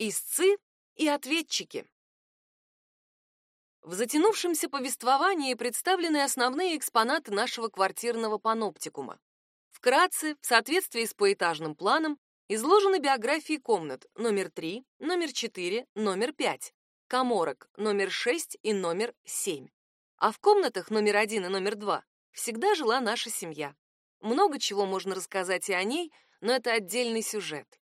Истцы и ответчики. В затянувшемся повествовании представлены основные экспонаты нашего квартирного паноптикума. Вкратце, в соответствии с поэтажным планом, изложены биографии комнат номер 3, номер 4, номер 5, коморок номер 6 и номер 7. А в комнатах номер 1 и номер 2 всегда жила наша семья. Много чего можно рассказать и о ней, но это отдельный сюжет.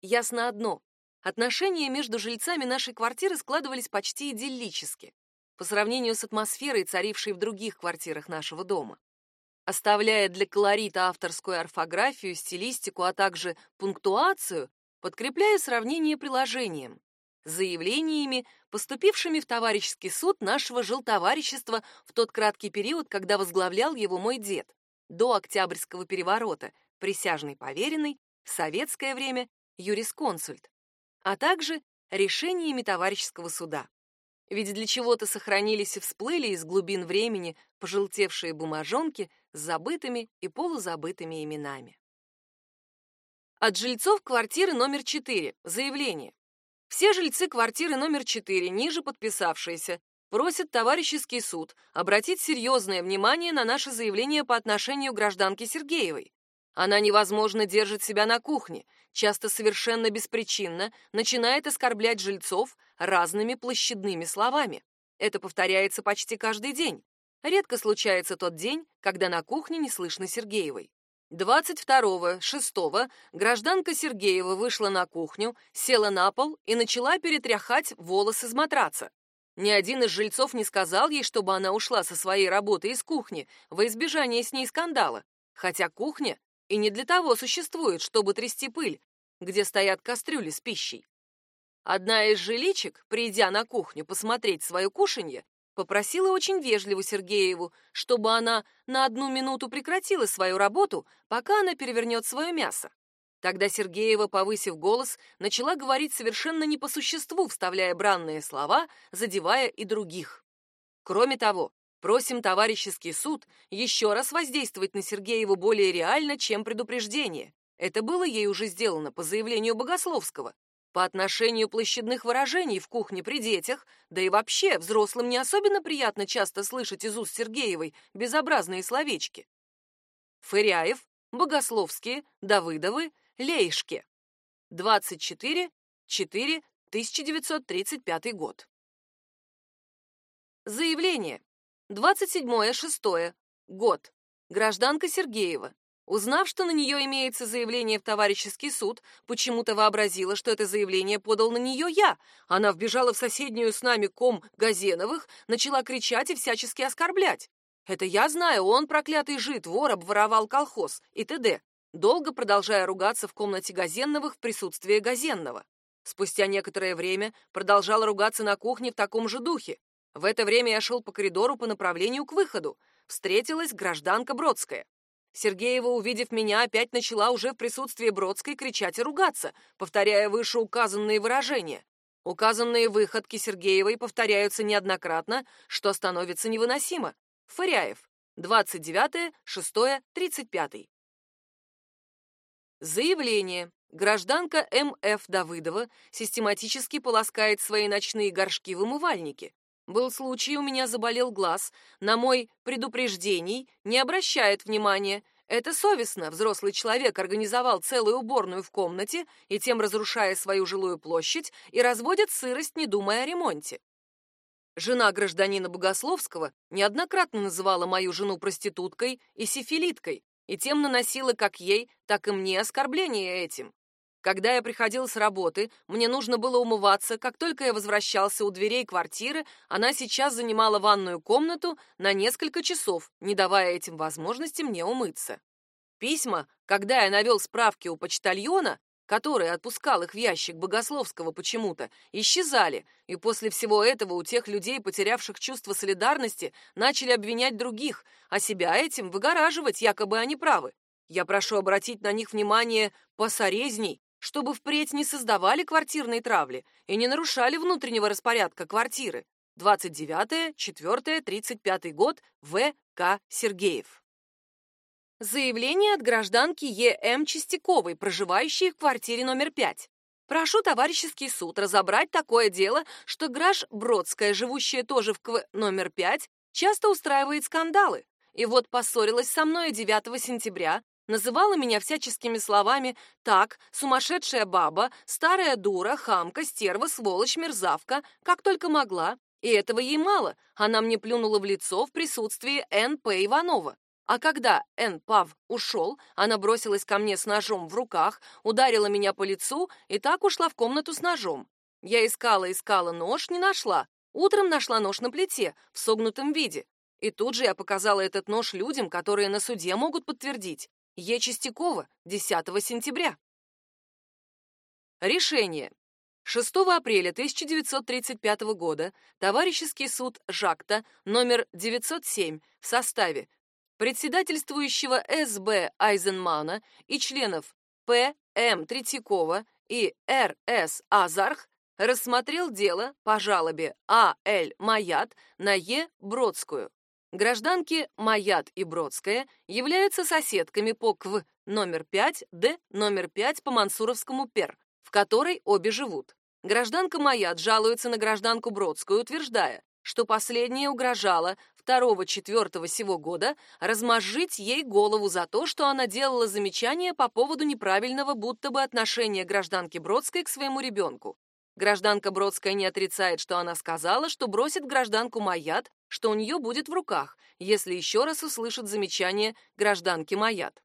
Ясно одно. Отношения между жильцами нашей квартиры складывались почти идиллически по сравнению с атмосферой, царившей в других квартирах нашего дома. Оставляя для колорита авторскую орфографию, стилистику, а также пунктуацию, подкрепляя сравнение приложением, заявлениями, поступившими в товарищеский суд нашего жилтоварищества в тот краткий период, когда возглавлял его мой дед, до Октябрьского переворота, присяжный поверенный, советское время юрисконсульт, а также решениями товарищеского суда. Ведь для чего-то сохранились и всплыли из глубин времени пожелтевшие бумажонки с забытыми и полузабытыми именами. От жильцов квартиры номер 4. Заявление. Все жильцы квартиры номер 4, ниже подписавшиеся, просят товарищеский суд обратить серьезное внимание на наше заявление по отношению к гражданке Сергеевой. Она невозможно держит себя на кухне, часто совершенно беспричинно начинает оскорблять жильцов разными площадными словами. Это повторяется почти каждый день. Редко случается тот день, когда на кухне не слышно Сергеевой. 22-го, 6-го гражданка Сергеева вышла на кухню, села на пол и начала перетряхать волосы с матраца. Ни один из жильцов не сказал ей, чтобы она ушла со своей работы из кухни во избежание с ней скандала, хотя кухня и не для того существует, чтобы трясти пыль, где стоят кастрюли с пищей. Одна из жиличек, придя на кухню посмотреть свое кушанье, попросила очень вежливо Сергееву, чтобы она на одну минуту прекратила свою работу, пока она перевернет свое мясо. Тогда Сергеева, повысив голос, начала говорить совершенно не по существу, вставляя бранные слова, задевая и других. Кроме того, Просим товарищеский суд еще раз воздействовать на Сергееву более реально, чем предупреждение. Это было ей уже сделано по заявлению Богословского. По отношению площадных выражений в кухне при детях, да и вообще взрослым не особенно приятно часто слышать из уст Сергеевой безобразные словечки. Фыряев, Богословские, Давыдовы, Лейшке. 24 4 1935 год. Заявление. 27.06. Год. Гражданка Сергеева. Узнав, что на нее имеется заявление в товарищеский суд, почему-то вообразила, что это заявление подал на нее я. Она вбежала в соседнюю с нами ком Газеновых, начала кричать и всячески оскорблять. Это я знаю, он, проклятый жид, вор, обворовал колхоз и т.д., долго продолжая ругаться в комнате Газенновых в присутствии Газенного. Спустя некоторое время продолжала ругаться на кухне в таком же духе. В это время я шел по коридору по направлению к выходу. Встретилась гражданка Бродская. Сергеева, увидев меня, опять начала уже в присутствии Бродской кричать и ругаться, повторяя вышеуказанные выражения. Указанные выходки Сергеевой повторяются неоднократно, что становится невыносимо. Фыряев. 29, 6, 35. Заявление. Гражданка М.Ф. Давыдова систематически полоскает свои ночные горшки в умывальнике. Был случай, у меня заболел глаз. На мой предупреждений не обращает внимания. Это совестно. Взрослый человек организовал целую уборную в комнате и тем разрушая свою жилую площадь и разводит сырость, не думая о ремонте. Жена гражданина Богословского неоднократно называла мою жену проституткой и сифилиткой, и тем наносила как ей, так и мне оскорбление этим. Когда я приходил с работы, мне нужно было умываться. Как только я возвращался у дверей квартиры, она сейчас занимала ванную комнату на несколько часов, не давая этим возможности мне умыться. Письма, когда я навел справки у почтальона, который отпускал их в ящик Богословского почему-то, исчезали, и после всего этого у тех людей, потерявших чувство солидарности, начали обвинять других, а себя этим выгораживать, якобы они правы. Я прошу обратить на них внимание посорезней, чтобы впредь не создавали квартирной травли и не нарушали внутреннего распорядка квартиры. 29 4 35 год В. К. Сергеев. Заявление от гражданки Е.М. Чистяковой, проживающей в квартире номер 5. Прошу товарищеский суд разобрать такое дело, что Граш Бродская, живущая тоже в КВ номер 5, часто устраивает скандалы. И вот поссорилась со мной 9 сентября, называла меня всяческими словами «так», «сумасшедшая баба», «старая дура», «хамка», «стерва», «сволочь», «мерзавка», как только могла. И этого ей мало, она мне плюнула в лицо в присутствии Н.П. Иванова. А когда Н. Пав ушел, она бросилась ко мне с ножом в руках, ударила меня по лицу и так ушла в комнату с ножом. Я искала, искала нож, не нашла. Утром нашла нож на плите, в согнутом виде. И тут же я показала этот нож людям, которые на суде могут подтвердить. Е. Чистякова, 10 сентября. Решение. 6 апреля 1935 года товарищеский суд Жакта номер 907 в составе председательствующего СБ Айзенмана и членов П. М. Третьякова и Р. С. Азарх рассмотрел дело по жалобе А. Л. Маят на Е. Бродскую. Гражданки Маят и Бродская являются соседками по КВ номер 5, Д номер 5 по Мансуровскому ПЕР, в которой обе живут. Гражданка Маят жалуется на гражданку Бродскую, утверждая, что последняя угрожала 2-4 сего года размозжить ей голову за то, что она делала замечания по поводу неправильного будто бы отношения гражданки Бродской к своему ребенку. Гражданка Бродская не отрицает, что она сказала, что бросит гражданку Маят, что у нее будет в руках, если еще раз услышит замечание гражданки Маят.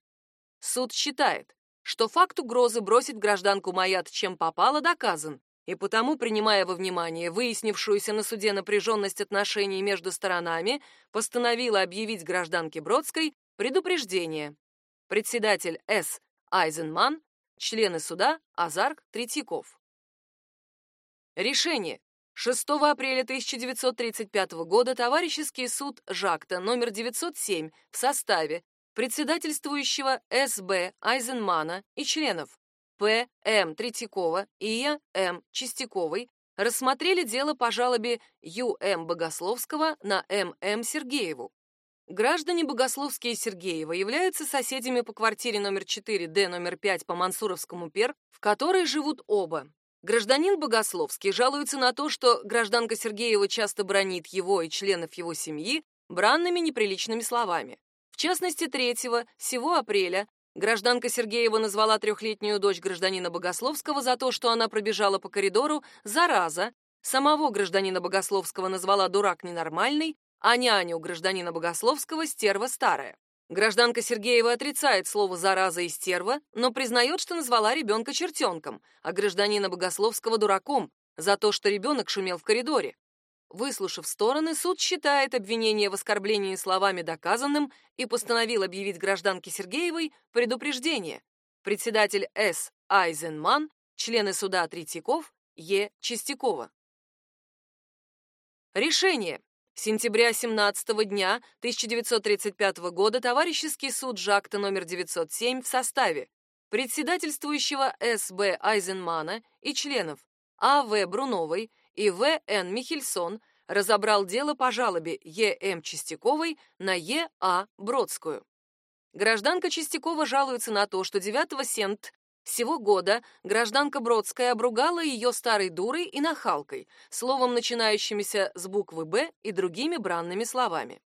Суд считает, что факт угрозы бросить гражданку Маят чем попало доказан, и потому, принимая во внимание выяснившуюся на суде напряженность отношений между сторонами, постановила объявить гражданке Бродской предупреждение. Председатель С. Айзенман, члены суда Азарк Третьяков. Решение. 6 апреля 1935 года товарищеский суд Жакта номер 907 в составе председательствующего С.Б. Айзенмана и членов П. М. Третьякова и Я. Чистяковой рассмотрели дело по жалобе Ю. М. Богословского на М. М. Сергееву. Граждане Богословские и Сергеева являются соседями по квартире номер 4, Д номер 5 по Мансуровскому пер, в которой живут оба. Гражданин Богословский жалуется на то, что гражданка Сергеева часто бронит его и членов его семьи бранными неприличными словами. В частности, 3 сего апреля Гражданка Сергеева назвала трехлетнюю дочь гражданина Богословского за то, что она пробежала по коридору, зараза. Самого гражданина Богословского назвала дурак ненормальный, а няню гражданина Богословского стерва старая. Гражданка Сергеева отрицает слово «зараза» и «стерва», но признает, что назвала ребенка чертенком, а гражданина Богословского дураком за то, что ребенок шумел в коридоре. Выслушав стороны, суд считает обвинение в оскорблении словами доказанным и постановил объявить гражданке Сергеевой предупреждение. Председатель С. Айзенман, члены суда Третьяков, Е. Чистякова. Решение. Сентября 17 дня 1935 года товарищеский суд Жакта номер 907 в составе председательствующего С.Б. Айзенмана и членов А.В. Бруновой, и В. Н. Михельсон разобрал дело по жалобе Е. М. Чистяковой на Е. А. Бродскую. Гражданка Чистякова жалуется на то, что 9 сент всего года гражданка Бродская обругала ее старой дурой и нахалкой, словом, начинающимися с буквы «Б» и другими бранными словами.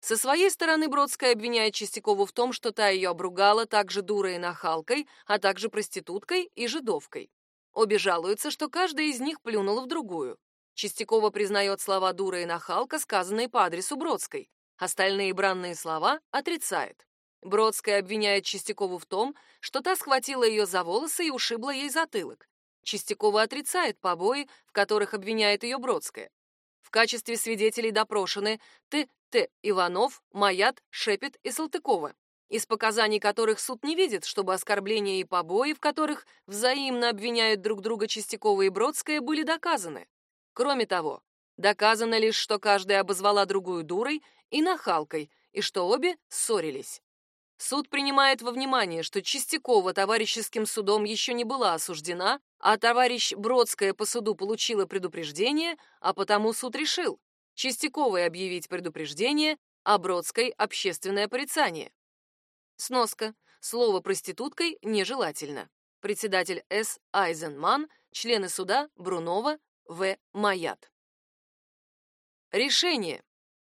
Со своей стороны Бродская обвиняет Чистякову в том, что та ее обругала также дурой и нахалкой, а также проституткой и жидовкой. Обе жалуются, что каждая из них плюнула в другую. Чистякова признает слова дура и нахалка, сказанные по адресу Бродской. Остальные бранные слова отрицает. Бродская обвиняет Чистякову в том, что та схватила ее за волосы и ушибла ей затылок. Чистякова отрицает побои, в которых обвиняет ее Бродская. В качестве свидетелей допрошены Т. Т. Иванов, Маят, Шепет и Салтыкова из показаний которых суд не видит, чтобы оскорбления и побои, в которых взаимно обвиняют друг друга Чистякова и Бродская, были доказаны. Кроме того, доказано лишь, что каждая обозвала другую дурой и нахалкой, и что обе ссорились. Суд принимает во внимание, что Чистякова товарищеским судом еще не была осуждена, а товарищ Бродская по суду получила предупреждение, а потому суд решил Чистяковой объявить предупреждение, а Бродской — общественное порицание. Сноска. Слово проституткой нежелательно. председатель С. Айзенман, члены суда Брунова, В. Маят. Решение.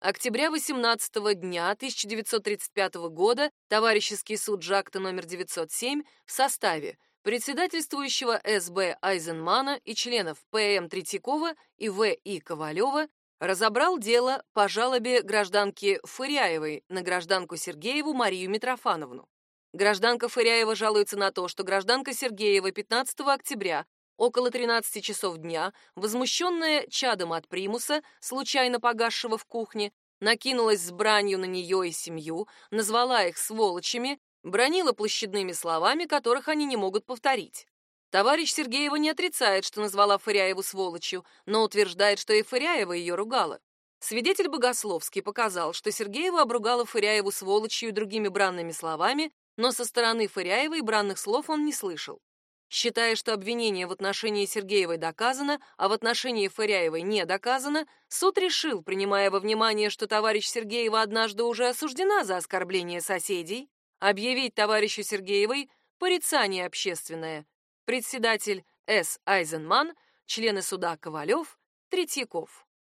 Октября 18 дня 1935 года товарищеский суд Жакта номер 907 в составе председательствующего СБ Айзенмана и членов ПМ Третьякова и В. И. Ковалева разобрал дело по жалобе гражданки Фыряевой на гражданку Сергееву Марию Митрофановну. Гражданка Фыряева жалуется на то, что гражданка Сергеева 15 октября около 13 часов дня, возмущенная чадом от примуса, случайно погасшего в кухне, накинулась с бранью на нее и семью, назвала их сволочами, бронила площадными словами, которых они не могут повторить. Товарищ Сергеева не отрицает, что назвала Фыряеву сволочью, но утверждает, что и Фыряева ее ругала. Свидетель Богословский показал, что Сергеева обругала Фыряеву сволочью и другими бранными словами, но со стороны Фыряевой бранных слов он не слышал. Считая, что обвинение в отношении Сергеевой доказано, а в отношении Фыряевой не доказано, суд решил, принимая во внимание, что товарищ Сергеева однажды уже осуждена за оскорбление соседей, объявить товарищу Сергеевой порицание общественное. Председатель С. Айзенман, члены суда Ковалев, Третьяков.